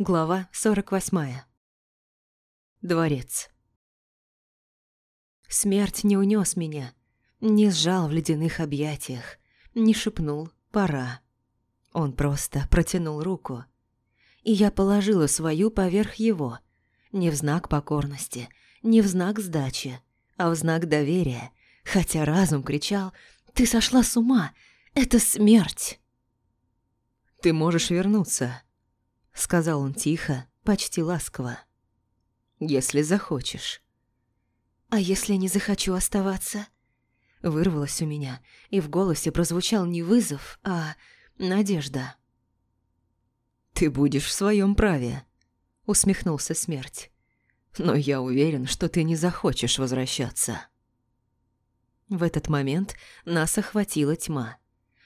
Глава 48. Дворец. Смерть не унес меня, не сжал в ледяных объятиях, не шепнул «пора». Он просто протянул руку. И я положила свою поверх его, не в знак покорности, не в знак сдачи, а в знак доверия, хотя разум кричал «Ты сошла с ума! Это смерть!» «Ты можешь вернуться», — сказал он тихо, почти ласково. «Если захочешь». «А если не захочу оставаться?» Вырвалось у меня, и в голосе прозвучал не вызов, а надежда. «Ты будешь в своем праве», — усмехнулся смерть. «Но я уверен, что ты не захочешь возвращаться». В этот момент нас охватила тьма.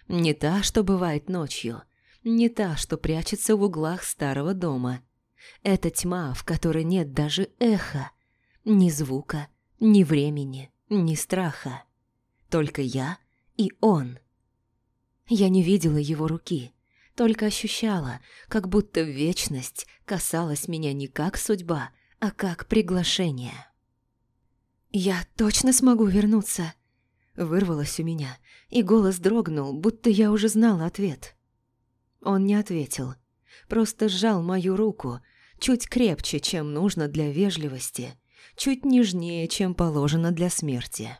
Не та, что бывает ночью, не та, что прячется в углах старого дома. Это тьма, в которой нет даже эха, ни звука, ни времени, ни страха. Только я и он. Я не видела его руки, только ощущала, как будто вечность касалась меня не как судьба, а как приглашение. «Я точно смогу вернуться?» Вырвалось у меня, и голос дрогнул, будто я уже знала ответ. Он не ответил, просто сжал мою руку, чуть крепче, чем нужно для вежливости, чуть нежнее, чем положено для смерти.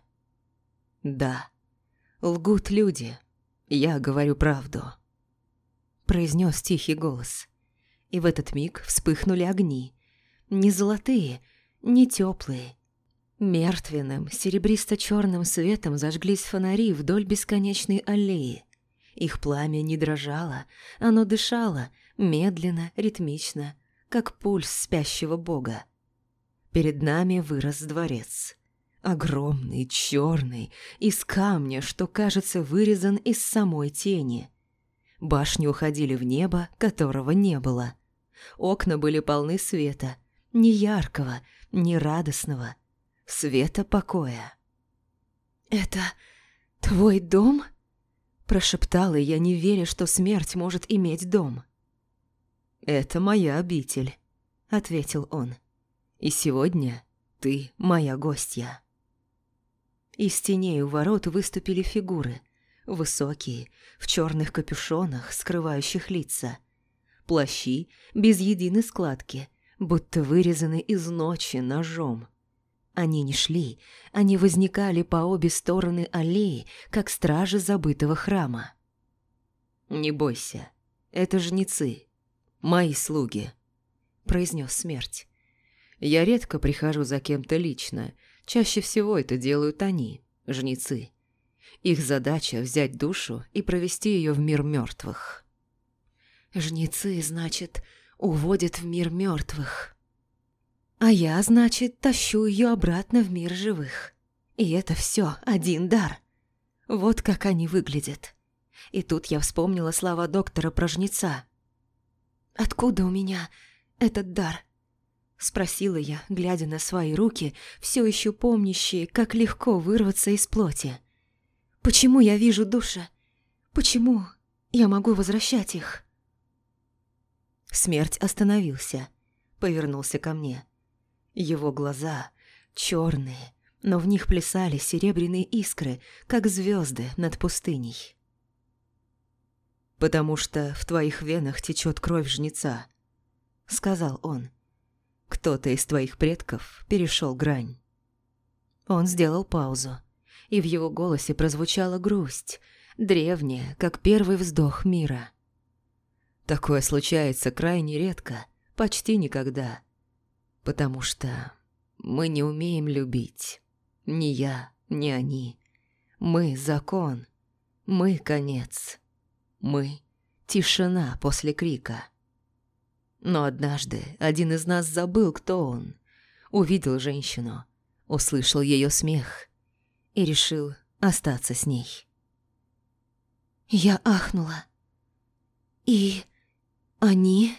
«Да, лгут люди, я говорю правду», – произнес тихий голос. И в этот миг вспыхнули огни. Не золотые, не теплые. Мертвенным, серебристо-черным светом зажглись фонари вдоль бесконечной аллеи. Их пламя не дрожало, оно дышало, медленно, ритмично, как пульс спящего бога. Перед нами вырос дворец. Огромный, черный, из камня, что, кажется, вырезан из самой тени. Башни уходили в небо, которого не было. Окна были полны света, не яркого, не радостного, света покоя. «Это твой дом?» Прошептала я, не веря, что смерть может иметь дом. «Это моя обитель», — ответил он. «И сегодня ты моя гостья». Из теней у ворот выступили фигуры. Высокие, в черных капюшонах, скрывающих лица. Плащи без единой складки, будто вырезаны из ночи ножом. Они не шли, они возникали по обе стороны аллеи, как стражи забытого храма. «Не бойся, это жнецы, мои слуги», — произнес смерть. «Я редко прихожу за кем-то лично, чаще всего это делают они, жнецы. Их задача — взять душу и провести ее в мир мертвых». «Жнецы, значит, уводят в мир мертвых», а я, значит, тащу ее обратно в мир живых. И это все один дар. Вот как они выглядят. И тут я вспомнила слова доктора про. «Откуда у меня этот дар?» Спросила я, глядя на свои руки, все еще помнящие, как легко вырваться из плоти. «Почему я вижу души? Почему я могу возвращать их?» Смерть остановился, повернулся ко мне. Его глаза черные, но в них плясали серебряные искры, как звезды над пустыней. «Потому что в твоих венах течет кровь жнеца», — сказал он. «Кто-то из твоих предков перешел грань». Он сделал паузу, и в его голосе прозвучала грусть, древняя, как первый вздох мира. Такое случается крайне редко, почти никогда — Потому что мы не умеем любить. Ни я, ни они. Мы — закон. Мы — конец. Мы — тишина после крика. Но однажды один из нас забыл, кто он. Увидел женщину, услышал ее смех и решил остаться с ней. Я ахнула. «И они?»